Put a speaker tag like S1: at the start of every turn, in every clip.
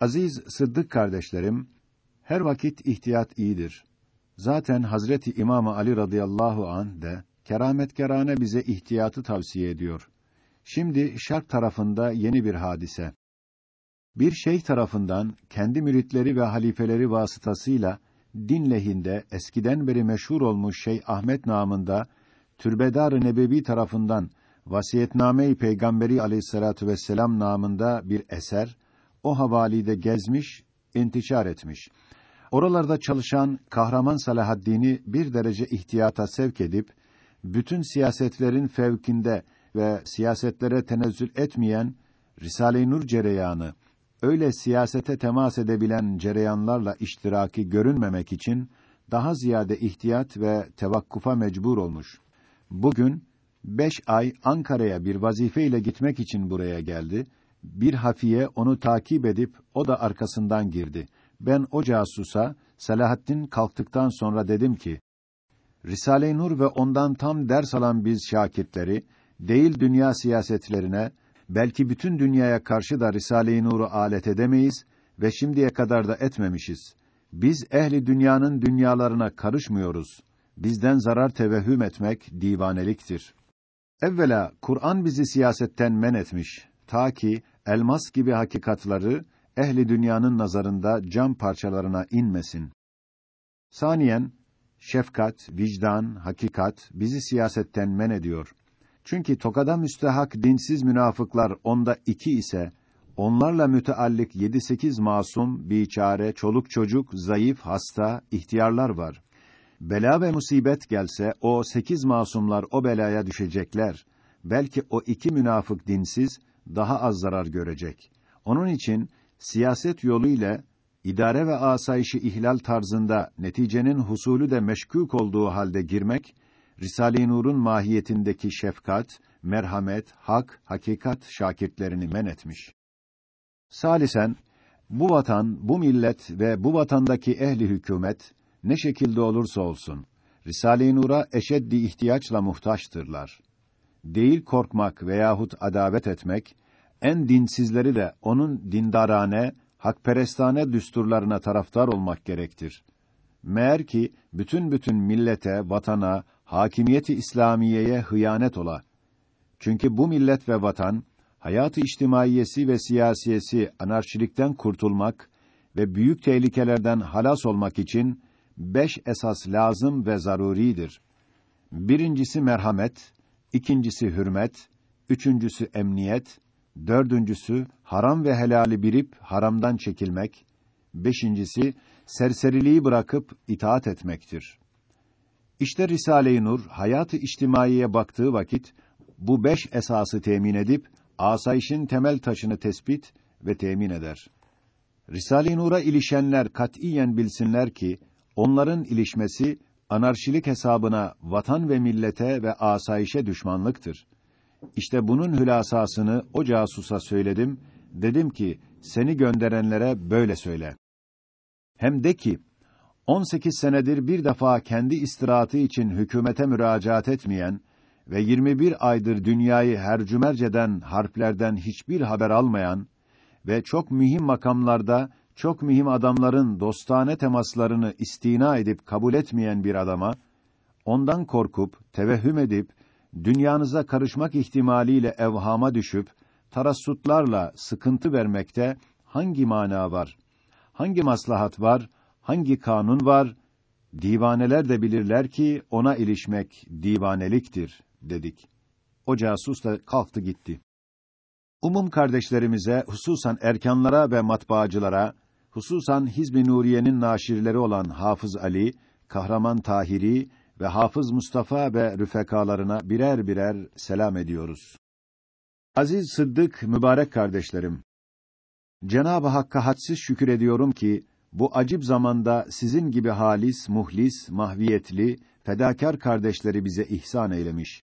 S1: Aziz Sıddık kardeşlerim, her vakit ihtiyat iyidir. Zaten Hazreti İmam Ali radıyallahu an de kerametkerane bize ihtiyatı tavsiye ediyor. Şimdi şark tarafında yeni bir hadise. Bir şeyh tarafından kendi müritleri ve halifeleri vasıtasıyla din lehinde eskiden beri meşhur olmuş Şeyh Ahmet namında Türbedar-ı Nebevi tarafından Vasiyetname-i Peygamberi Aleyhissalatu vesselam namında bir eser o havalide gezmiş, intişar etmiş. Oralarda çalışan kahraman Salahaddin'i bir derece ihtiyata sevk edip bütün siyasetlerin fevkinde ve siyasetlere tenezzül etmeyen Risale-i Nur cereyanı öyle siyasete temas edebilen cereyanlarla iştiraki görünmemek için daha ziyade ihtiyat ve tevakkufa mecbur olmuş. Bugün beş ay Ankara'ya bir vazife ile gitmek için buraya geldi. Bir hafiye onu takip edip o da arkasından girdi. Ben o casusa Selahaddin kalktıktan sonra dedim ki: Risale-i Nur ve ondan tam ders alan biz şakirtleri değil dünya siyasetlerine belki bütün dünyaya karşı da Risale-i Nur'u alet edemeyiz ve şimdiye kadar da etmemişiz. Biz ehli dünyanın dünyalarına karışmıyoruz. Bizden zarar tevehhüm etmek divaneliktir. Evvela Kur'an bizi siyasetten men etmiş ta ki elmas gibi hakikatları ehli dünyanın nazarında cam parçalarına inmesin. Saniyen şefkat, vicdan, hakikat bizi siyasetten men ediyor. Çünkü tokada müstehak dinsiz münafıklar onda iki ise, onlarla müteallik yedi sekiz masum, biçare, çoluk çocuk, zayıf, hasta, ihtiyarlar var. Bela ve musibet gelse, o sekiz masumlar o belaya düşecekler. Belki o iki münafık dinsiz, daha az zarar görecek. Onun için, siyaset yolu ile idare ve asayişi ihlal tarzında neticenin husulü de meşkûk olduğu halde girmek Risale-i Nur'un mahiyetindeki şefkat, merhamet, hak, hakikat şakirtlerini men etmiş. Salisen bu vatan, bu millet ve bu vatandaki ehli hükümet ne şekilde olursa olsun Risale-i Nur'a eşeddi ihtiyaçla muhtaçtırlar. Değil korkmak veyahut adavet etmek, en dinsizleri de onun dindarane, hakperestane düsturlarına taraftar olmak gerektir. Meğer ki bütün bütün millete, vatana, hakimiyeti İslamiyeye hıyanet ola. Çünkü bu millet ve vatan hayatı içtimaiyesi ve siyasiyesi anarşilikten kurtulmak ve büyük tehlikelerden halas olmak için beş esas lazım ve zaruridir. Birincisi merhamet, ikincisi hürmet, üçüncüsü emniyet, dördüncüsü haram ve helali birip haramdan çekilmek, beşincisi serseriliği bırakıp itaat etmektir. İşte Risale-i Nur hayatı içtimaiye baktığı vakit bu beş esası temin edip asayişin temel taşını tespit ve temin eder. Risale-i Nur'a ilişenler katiyen bilsinler ki onların ilişmesi anarşilik hesabına vatan ve millete ve asayişe düşmanlıktır. İşte bunun hülasasını o casusa söyledim. Dedim ki seni gönderenlere böyle söyle. Hem de ki 18 senedir bir defa kendi istirahatı için hükümete müracaat etmeyen ve 21 aydır dünyayı hercümerceden harplerden hiçbir haber almayan ve çok mühim makamlarda çok mühim adamların dostane temaslarını istina edip kabul etmeyen bir adama ondan korkup tevehhüm edip dünyanıza karışmak ihtimaliyle evhama düşüp tarassutlarla sıkıntı vermekte hangi mana var? Hangi maslahat var? Hangi kanun var? Divaneler de bilirler ki ona ilişmek divaneliktir dedik. O casus da kalktı gitti. Umum kardeşlerimize, hususan erkanlara ve matbaacılara, hususan Hizb-i Nuriye'nin naşirleri olan Hafız Ali, Kahraman Tahiri ve Hafız Mustafa ve rüfekalarına birer birer selam ediyoruz. Aziz Sıddık, mübarek kardeşlerim, Cenab-ı Hakk'a hadsiz şükür ediyorum ki bu acip zamanda sizin gibi halis, muhlis, mahviyetli, fedakar kardeşleri bize ihsan eylemiş.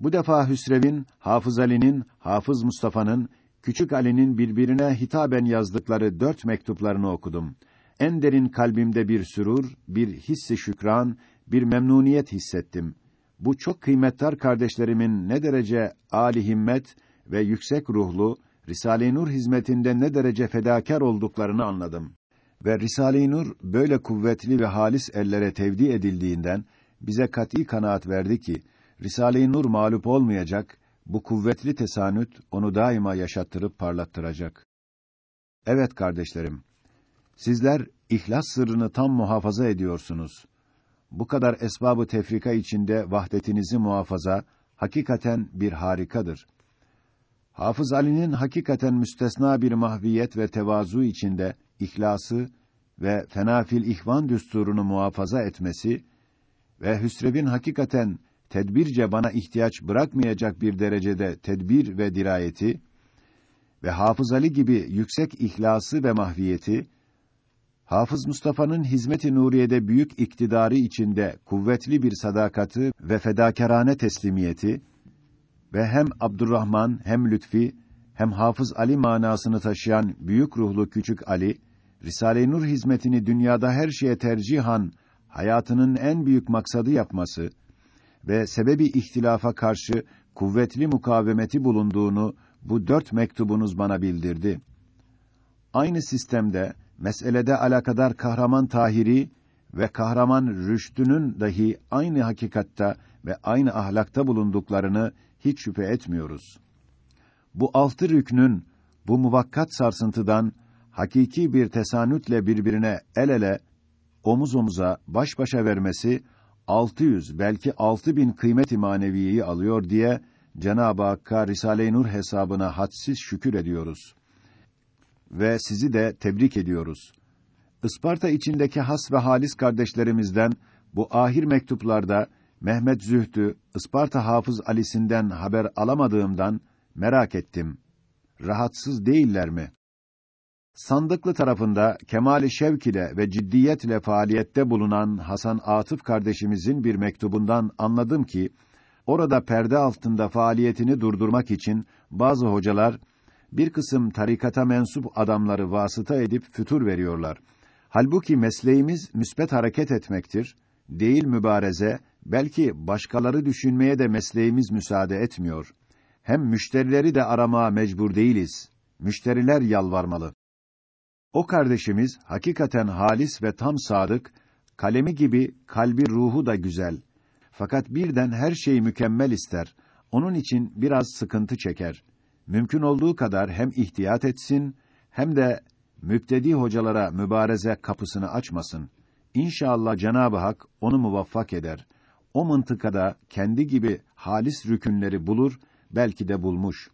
S1: Bu defa Hüsrev'in, Hafız Ali'nin, Hafız Mustafa'nın, Küçük Ali'nin birbirine hitaben yazdıkları dört mektuplarını okudum. En derin kalbimde bir sürur, bir hissi şükran, bir memnuniyet hissettim. Bu çok kıymetli kardeşlerimin ne derece âli himmet ve yüksek ruhlu, Risale-i Nur hizmetinde ne derece fedakar olduklarını anladım. Ve Risale-i Nur böyle kuvvetli ve halis ellere tevdi edildiğinden bize kat'î kanaat verdi ki Risale-i Nur mağlup olmayacak, bu kuvvetli tesanüt onu daima yaşattırıp parlattıracak. Evet kardeşlerim, sizler ihlas sırrını tam muhafaza ediyorsunuz. Bu kadar esbabı tefrika içinde vahdetinizi muhafaza hakikaten bir harikadır. Hafız Ali'nin hakikaten müstesna bir mahviyet ve tevazu içinde ihlası ve fenafil ihvan düsturunu muhafaza etmesi ve Hüsrev'in hakikaten tedbirce bana ihtiyaç bırakmayacak bir derecede tedbir ve dirayeti ve Hafız Ali gibi yüksek ihlası ve mahviyeti Hafız Mustafa'nın hizmet-i nuriyede büyük iktidarı içinde kuvvetli bir sadakati ve fedakarane teslimiyeti ve hem Abdurrahman hem Lütfi hem Hafız Ali manasını taşıyan büyük ruhlu küçük Ali Risale-i Nur hizmetini dünyada her şeye tercihan hayatının en büyük maksadı yapması ve sebebi ihtilafa karşı kuvvetli mukavemeti bulunduğunu bu dört mektubunuz bana bildirdi. Aynı sistemde meselede alakadar kahraman Tahiri ve kahraman Rüştü'nün dahi aynı hakikatta ve aynı ahlakta bulunduklarını hiç şüphe etmiyoruz. Bu altı rüknün bu muvakkat sarsıntıdan hakiki bir tesanütle birbirine el ele, omuz omuza, baş başa vermesi 600 belki 6000 kıymet-i maneviyeyi alıyor diye Cenab-ı Hakk'a Risale-i Nur hesabına hadsiz şükür ediyoruz. Ve sizi de tebrik ediyoruz. Isparta içindeki has ve halis kardeşlerimizden bu ahir mektuplarda Mehmet Zühtü, Isparta Hafız Ali'sinden haber alamadığımdan merak ettim. Rahatsız değiller mi? Sandıklı tarafında kemali şevk ile ve ciddiyetle faaliyette bulunan Hasan Atıf kardeşimizin bir mektubundan anladım ki orada perde altında faaliyetini durdurmak için bazı hocalar bir kısım tarikata mensup adamları vasıta edip fütur veriyorlar. Halbuki mesleğimiz müsbet hareket etmektir. Değil mübareze, belki başkaları düşünmeye de mesleğimiz müsaade etmiyor. Hem müşterileri de aramaya mecbur değiliz. Müşteriler yalvarmalı. O kardeşimiz hakikaten halis ve tam sadık, kalemi gibi kalbi ruhu da güzel. Fakat birden her şeyi mükemmel ister. Onun için biraz sıkıntı çeker. Mümkün olduğu kadar hem ihtiyat etsin hem de müptedi hocalara mübareze kapısını açmasın. İnşallah Cenab-ı Hak onu muvaffak eder. O mıntıkada kendi gibi halis rükünleri bulur, belki de bulmuş.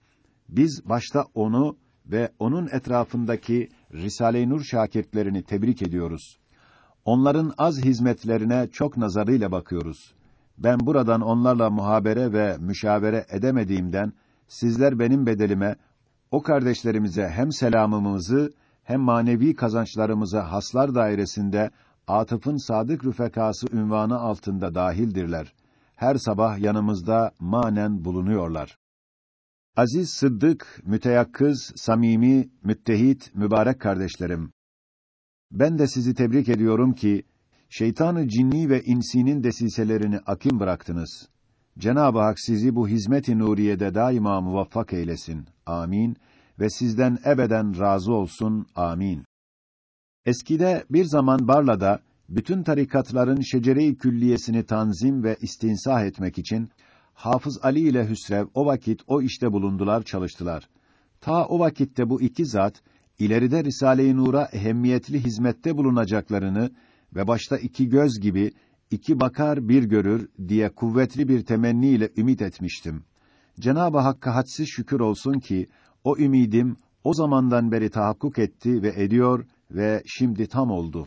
S1: Biz başta onu ve onun etrafındaki Risale-i Nur şakirtlerini tebrik ediyoruz. Onların az hizmetlerine çok nazarıyla bakıyoruz. Ben buradan onlarla muhabere ve müşavere edemediğimden sizler benim bedelime o kardeşlerimize hem selamımızı hem manevi kazançlarımıza haslar dairesinde atıfın sadık rüfekası ünvanı altında dahildirler. Her sabah yanımızda manen bulunuyorlar. Aziz Sıddık, müteyakkız, samimi, müttehit, mübarek kardeşlerim. Ben de sizi tebrik ediyorum ki şeytanı cinni ve insinin desiselerini akim bıraktınız. Cenab-ı Hak sizi bu hizmet-i nuriyede daima muvaffak eylesin. Amin ve sizden ebeden razı olsun. Amin. Eskide bir zaman Barla'da bütün tarikatların şecere-i külliyesini tanzim ve istinsah etmek için Hafız Ali ile Hüsrev o vakit o işte bulundular, çalıştılar. Ta o vakitte bu iki zat ileride Risale-i Nur'a ehemmiyetli hizmette bulunacaklarını ve başta iki göz gibi iki bakar bir görür diye kuvvetli bir temenni ile ümit etmiştim. Cenab-ı Hakk'a hadsiz şükür olsun ki o ümidim o zamandan beri tahakkuk etti ve ediyor ve şimdi tam oldu.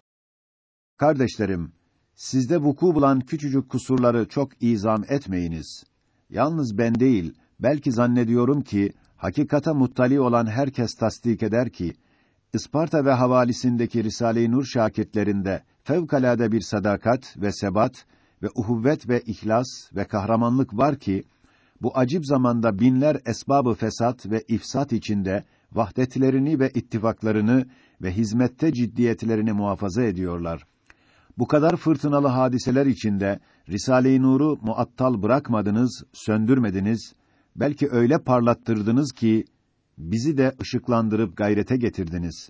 S1: Kardeşlerim, sizde vuku bulan küçücük kusurları çok izam etmeyiniz. Yalnız ben değil, belki zannediyorum ki hakikata muttali olan herkes tasdik eder ki Isparta ve havalisindeki Risale-i Nur şakirtlerinde fevkalade bir sadakat ve sebat ve uhuvvet ve ihlas ve kahramanlık var ki bu acip zamanda binler esbabı fesat ve ifsat içinde vahdetlerini ve ittifaklarını ve hizmette ciddiyetlerini muhafaza ediyorlar. Bu kadar fırtınalı hadiseler içinde Risale-i Nur'u muattal bırakmadınız, söndürmediniz, belki öyle parlattırdınız ki bizi de ışıklandırıp gayrete getirdiniz.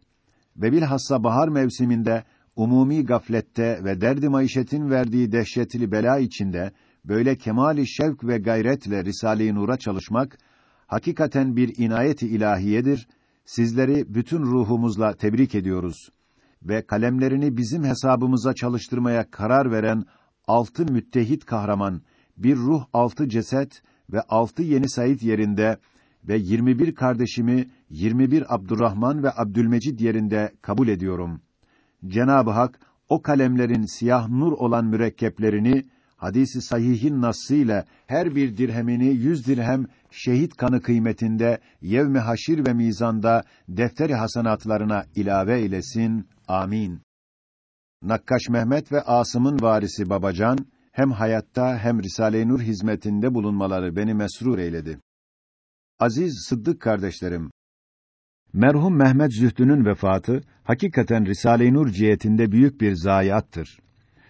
S1: Ve bilhassa bahar mevsiminde umumi gaflette ve derdi maişetin verdiği dehşetli bela içinde böyle kemali şevk ve gayretle Risale-i Nur'a çalışmak hakikaten bir inayeti ilahiyedir. Sizleri bütün ruhumuzla tebrik ediyoruz ve kalemlerini bizim hesabımıza çalıştırmaya karar veren altı müttehit kahraman, bir ruh altı ceset ve altı yeni Said yerinde ve 21 kardeşimi 21 Abdurrahman ve Abdülmecid yerinde kabul ediyorum. Cenab-ı Hak o kalemlerin siyah nur olan mürekkeplerini hadisi sahihin nasıyla her bir dirhemini yüz dirhem şehit kanı kıymetinde yevmi haşir ve mizanda defteri hasanatlarına ilave eylesin. Amin. Nakkaş Mehmet ve Asım'ın varisi Babacan hem hayatta hem Risale-i Nur hizmetinde bulunmaları beni mesrur eyledi. Aziz Sıddık kardeşlerim, merhum Mehmet Zühtü'nün vefatı hakikaten Risale-i Nur cihetinde büyük bir zayiattır.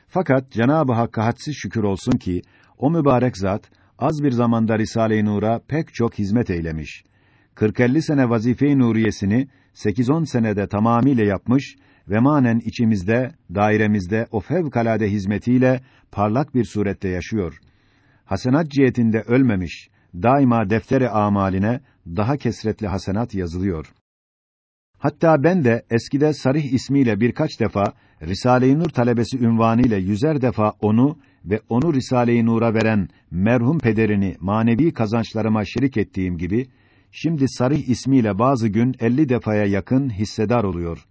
S1: Fakat Cenab-ı Hakk'a hadsiz şükür olsun ki o mübarek zat az bir zamanda Risale-i Nur'a pek çok hizmet eylemiş. 40-50 sene vazife-i nuriyesini 8-10 senede tamamiyle yapmış ve manen içimizde, dairemizde o fevkalade hizmetiyle parlak bir surette yaşıyor. Hasenat cihetinde ölmemiş, daima deftere amaline daha kesretli hasenat yazılıyor. Hatta ben de eskide Sarih ismiyle birkaç defa Risale-i Nur talebesi ünvanıyla yüzer defa onu ve onu Risale-i Nur'a veren merhum pederini manevi kazançlarıma şerik ettiğim gibi şimdi Sarih ismiyle bazı gün elli defaya yakın hissedar oluyor.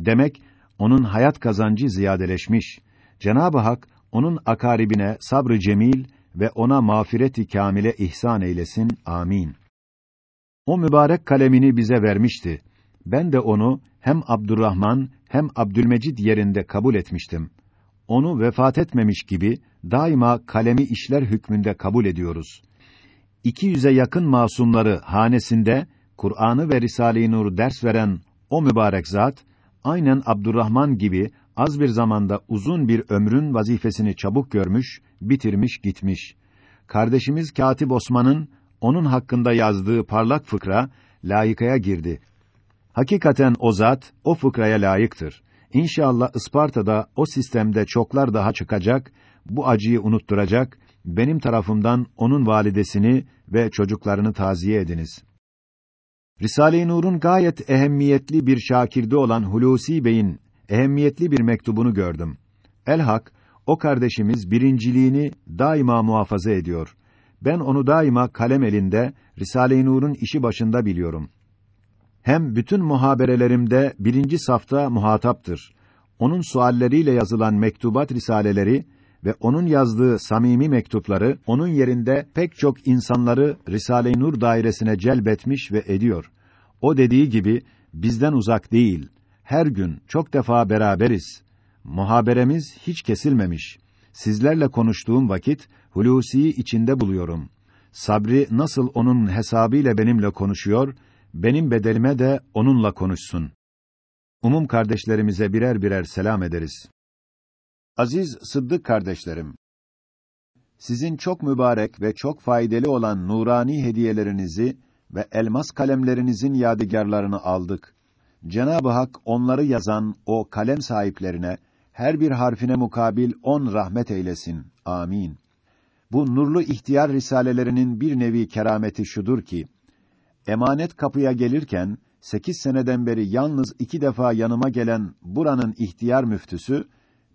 S1: Demek onun hayat kazancı ziyadeleşmiş. Cenab-ı Hak onun akaribine sabrı cemil ve ona mağfireti kamile ihsan eylesin. Amin. O mübarek kalemini bize vermişti. Ben de onu hem Abdurrahman hem Abdülmecid yerinde kabul etmiştim. Onu vefat etmemiş gibi daima kalemi işler hükmünde kabul ediyoruz. İki yüze yakın masumları hanesinde Kur'an'ı ve Risale-i Nur ders veren o mübarek zat aynen Abdurrahman gibi az bir zamanda uzun bir ömrün vazifesini çabuk görmüş, bitirmiş, gitmiş. Kardeşimiz Katip Osman'ın onun hakkında yazdığı parlak fıkra layıkaya girdi. Hakikaten o zat o fıkraya layıktır. İnşallah Isparta'da o sistemde çoklar daha çıkacak, bu acıyı unutturacak, benim tarafımdan onun validesini ve çocuklarını taziye ediniz. Risale-i Nur'un gayet ehemmiyetli bir şakirdi olan Hulusi Bey'in ehemmiyetli bir mektubunu gördüm. Elhak, o kardeşimiz birinciliğini daima muhafaza ediyor. Ben onu daima kalem elinde, Risale-i Nur'un işi başında biliyorum. Hem bütün muhaberelerimde birinci safta muhataptır. Onun sualleriyle yazılan mektubat risaleleri ve onun yazdığı samimi mektupları onun yerinde pek çok insanları Risale-i Nur dairesine celbetmiş ve ediyor. O dediği gibi bizden uzak değil. Her gün çok defa beraberiz. Muhaberemiz hiç kesilmemiş. Sizlerle konuştuğum vakit Hulusi'yi içinde buluyorum. Sabri nasıl onun hesabıyla benimle konuşuyor, benim bedelime de onunla konuşsun. Umum kardeşlerimize birer birer selam ederiz. Aziz Sıddık kardeşlerim, sizin çok mübarek ve çok faydalı olan nurani hediyelerinizi ve elmas kalemlerinizin yadigarlarını aldık. Cenab-ı Hak onları yazan o kalem sahiplerine her bir harfine mukabil on rahmet eylesin. Amin. Bu nurlu ihtiyar risalelerinin bir nevi kerameti şudur ki emanet kapıya gelirken sekiz seneden beri yalnız iki defa yanıma gelen buranın ihtiyar müftüsü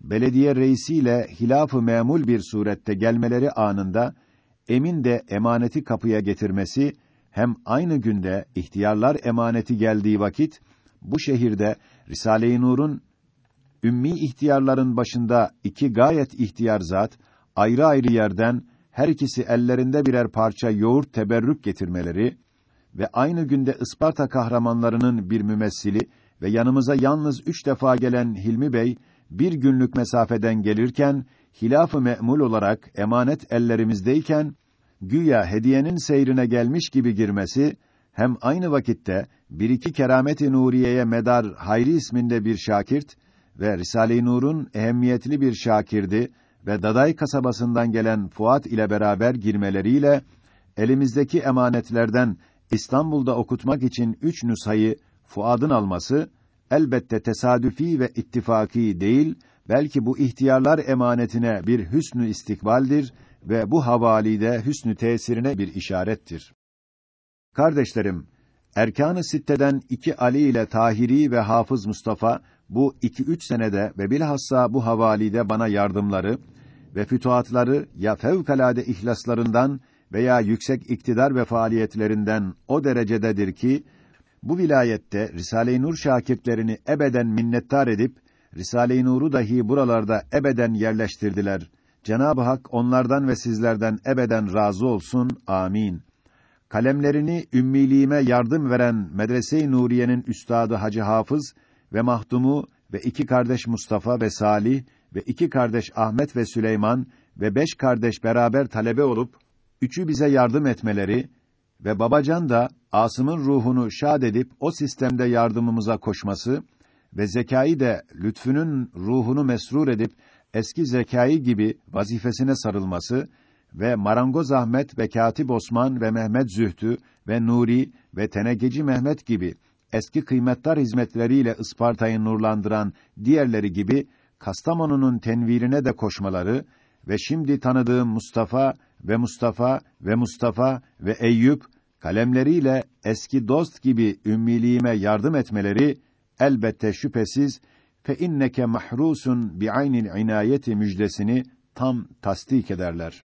S1: belediye reisiyle hilafı memul bir surette gelmeleri anında emin de emaneti kapıya getirmesi hem aynı günde ihtiyarlar emaneti geldiği vakit bu şehirde Risale-i Nur'un ümmi ihtiyarların başında iki gayet ihtiyar zat ayrı ayrı yerden her ikisi ellerinde birer parça yoğurt teberrük getirmeleri ve aynı günde Isparta kahramanlarının bir mümessili ve yanımıza yalnız üç defa gelen Hilmi Bey bir günlük mesafeden gelirken hilaf-ı me'mul olarak emanet ellerimizdeyken güya hediyenin seyrine gelmiş gibi girmesi hem aynı vakitte bir iki keramet-i nuriyeye medar Hayri isminde bir şakirt ve Risale-i Nur'un ehemmiyetli bir şakirdi ve Daday kasabasından gelen Fuat ile beraber girmeleriyle elimizdeki emanetlerden İstanbul'da okutmak için üç nüshayı Fuad'ın alması, elbette tesadüfi ve ittifaki değil, belki bu ihtiyarlar emanetine bir hüsnü istikbaldir ve bu havalide hüsnü tesirine bir işarettir. Kardeşlerim, Erkan-ı Sitte'den iki Ali ile Tahiri ve Hafız Mustafa bu iki üç senede ve bilhassa bu havalide bana yardımları ve fütuhatları ya fevkalade ihlaslarından veya yüksek iktidar ve faaliyetlerinden o derecededir ki bu vilayette Risale-i Nur şakirtlerini ebeden minnettar edip Risale-i Nur'u dahi buralarda ebeden yerleştirdiler. Cenab-ı Hak onlardan ve sizlerden ebeden razı olsun. Amin. Kalemlerini ümmiliğime yardım veren Medrese-i Nuriye'nin üstadı Hacı Hafız ve mahdumu ve iki kardeş Mustafa ve Salih ve iki kardeş Ahmet ve Süleyman ve beş kardeş beraber talebe olup üçü bize yardım etmeleri ve babacan da Asım'ın ruhunu şad edip o sistemde yardımımıza koşması ve zekayı de lütfünün ruhunu mesrur edip eski zekayı gibi vazifesine sarılması ve Marangoz Ahmet ve Katip Osman ve Mehmet Zühtü ve Nuri ve Tenekeci Mehmet gibi eski kıymetdar hizmetleriyle Isparta'yı nurlandıran diğerleri gibi Kastamonu'nun tenvirine de koşmaları ve şimdi tanıdığım Mustafa ve Mustafa ve Mustafa ve Eyüp kalemleriyle eski dost gibi ümmiliğime yardım etmeleri elbette şüphesiz fe inneke mahrusun bi aynil inayeti müjdesini tam tasdik ederler.